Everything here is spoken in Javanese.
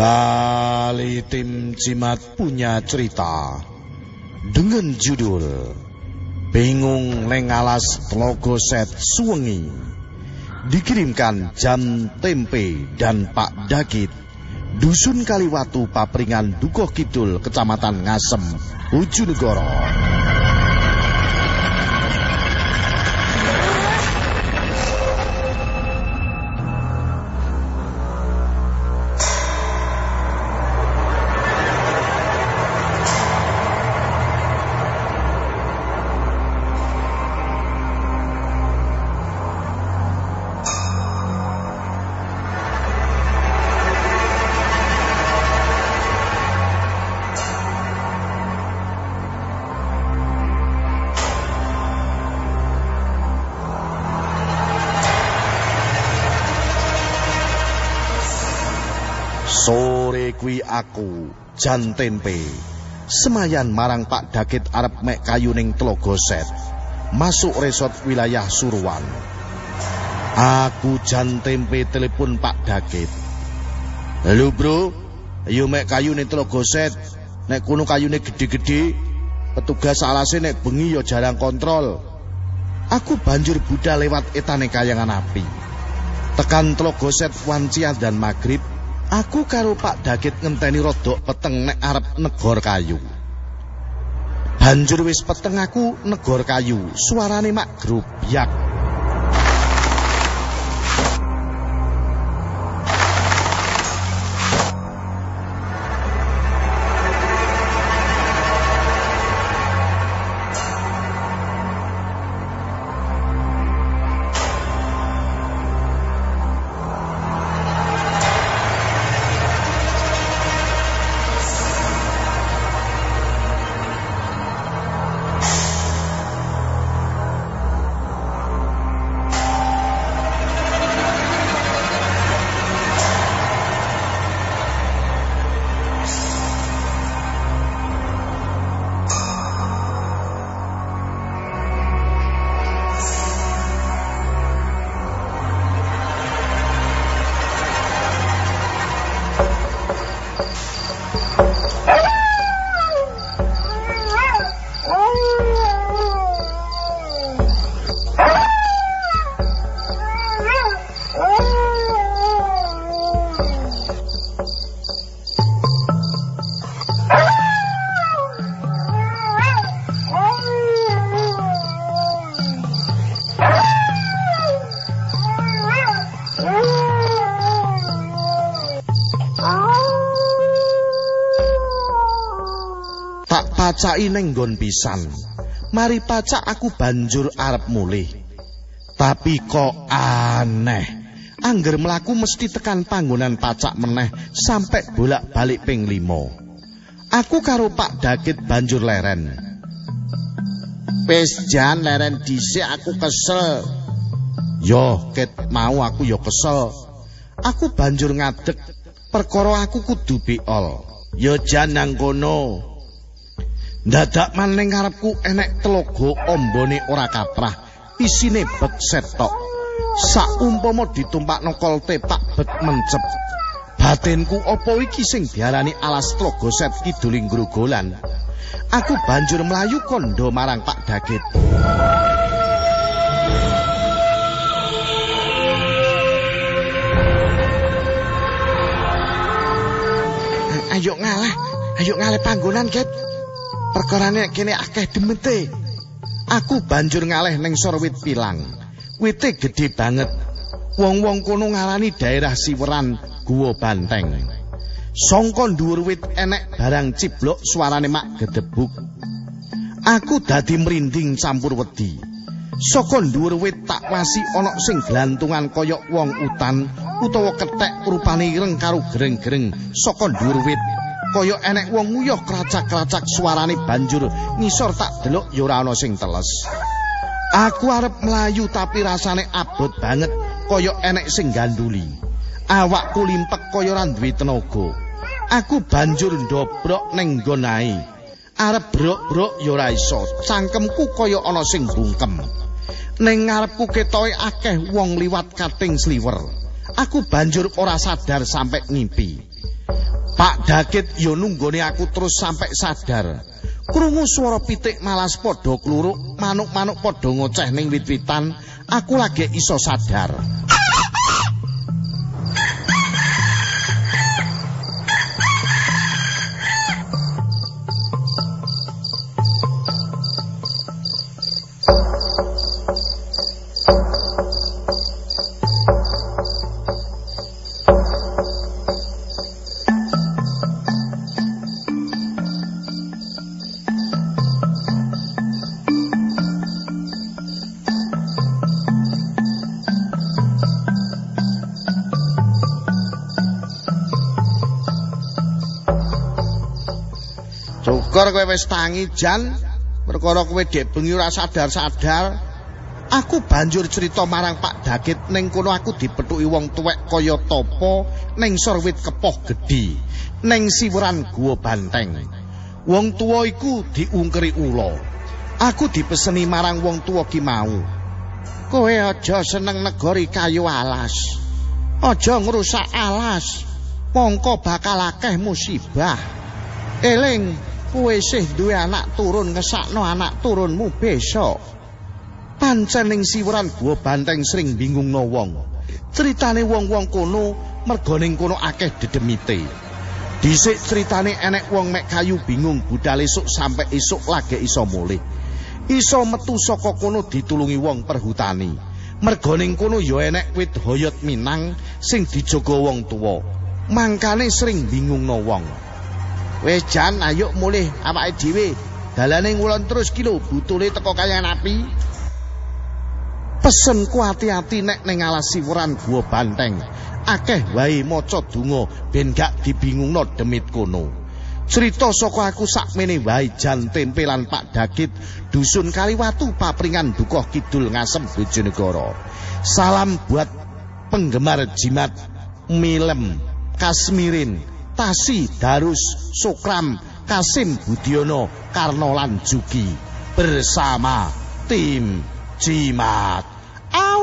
Kembali tim Cimat punya cerita dengan judul Bingung Lengalas Tlogo Set Suwengi dikirimkan Jam Tempe dan Pak Dagit Dusun Kaliwatu Papringan Dukuh Kidul Kecamatan Ngasem Bojonegoro. Sore kuwi aku Jan Tempe. Semayan marang Pak Dagit arep mek kayu ning Tlogo Set. Masuk resort wilayah Suruwan Aku Jan Tempe telepon Pak Dagit. Halo bro ayo mek kayu ning Tlogo Set. Nek kuno kayune gede-gede petugas alase nek bengi ya jarang kontrol. Aku banjur budal lewat etane kayangan api. Tekan Tlogo Set wancian dan maghrib Aku karo Pak Dagit ngenteni rodok peteng nek arep negor kayu. Banjur wis peteng aku negor kayu, suarane mak grubyak. Pacaki ning nggon pisan. Mari pacak aku banjur arep mulih. Tapi kok aneh. Angger mlaku mesti tekan panggonan pacak meneh sampai bolak-balik ping limo. Aku karo Pak Dagit banjur leren. Wis jan leren dhisik aku kesel. Yo, ket mau aku yo kesel. Aku banjur ngadeg perkara aku kudu biol. Yo jan nang kono. Dadak maning ngarepku enek telogo ombone ora kaprah, isine bet setok. Saumpama ditumpakno kolte tak bet mencep. Batinku opo iki sing diarani alas tlogo set kiduling grogolan. Aku banjur melayu kondo marang Pak Dagit. Ayo ngalah, ayo ngalah panggonan, Get. Perkarane kene akeh demete. Aku banjur ngaleh ning sorwit pilang. Wite gedhe banget. Wong-wong kono ngarani daerah Siweran Guwa Banteng. Songko dhuwur wit enek barang ciblok suarane mak gedebuk. Aku dadi merinding campur wedi. Saka dhuwur wit tak wasi ana sing glantungan kaya wong utan utawa kethek rupane ireng karo greng-greng saka dhuwur wit. Kaya enek wong nguyuh kracak-kracak suarane banjur ngisor tak delok ya ora ana sing teles. Aku arep melayu tapi rasane abot banget kaya enek sing ganduli. Awakku limpek kaya ora duwe tenaga. Aku banjur ndobrok ning nggon ae. Arep brok-brok ya ora iso. Cangkemku kaya ana sing bungkem. Ning ngarepku ketoke akeh wong liwat kating sliwer. Aku banjur ora sadar sampe ngimpi. Pak Dakit yo nunggone aku terus sampai sadar. Krungu swara pitik malas padha kluruk, manuk-manuk padha ngoceh ning wit-witan, aku lagi iso sadar. Syukur kowe wis tangi jan perkara kowe dek bengi ora sadar-sadar. Aku banjur cerita marang Pak Dakit ning kono aku dipethuki wong tuwek kaya topo ning sorwit kepoh gedhi ning siwuran guwa banteng. Wong tuwa iku diungkeri ula. Aku dipeseni marang wong tuwa ki mau. Kowe aja seneng negori kayu alas. Aja ngrusak alas. Mongko bakal akeh musibah. Eling kowe sih duwe anak turun ngesakno anak turunmu besok. Pancen ning siwuran gua banteng sering bingungno wong. Critane wong-wong kono mergo ning kono akeh dedemite. Dhisik critane enek wong mek kayu bingung budal esuk sampe esuk lagi iso mulih. Iso metu saka kono ditulungi wong perhutani. Mergo ning kono ya enek wit hoyot minang sing dijogo wong tuwa. Mangkane sering bingungno wong. Wis jan ayo mulih awake dhewe. Dalane ngulon terus ki lho butule teko kaya napi. Pesenku ati-ati nek ning alas siwuran gua banteng. Akeh wae maca donga ben gak dibingungno demit kono. Cerita saka aku sakmene wae jan tempelan Pak Dakit dusun Kaliwatu papringan Dukoh Kidul Ngasem Bojonegoro. Salam buat penggemar jimat Milem Kasmirin Tasi Darus Sukram Kasim Budiono Karno lan Juki bersama tim Jimat. Au!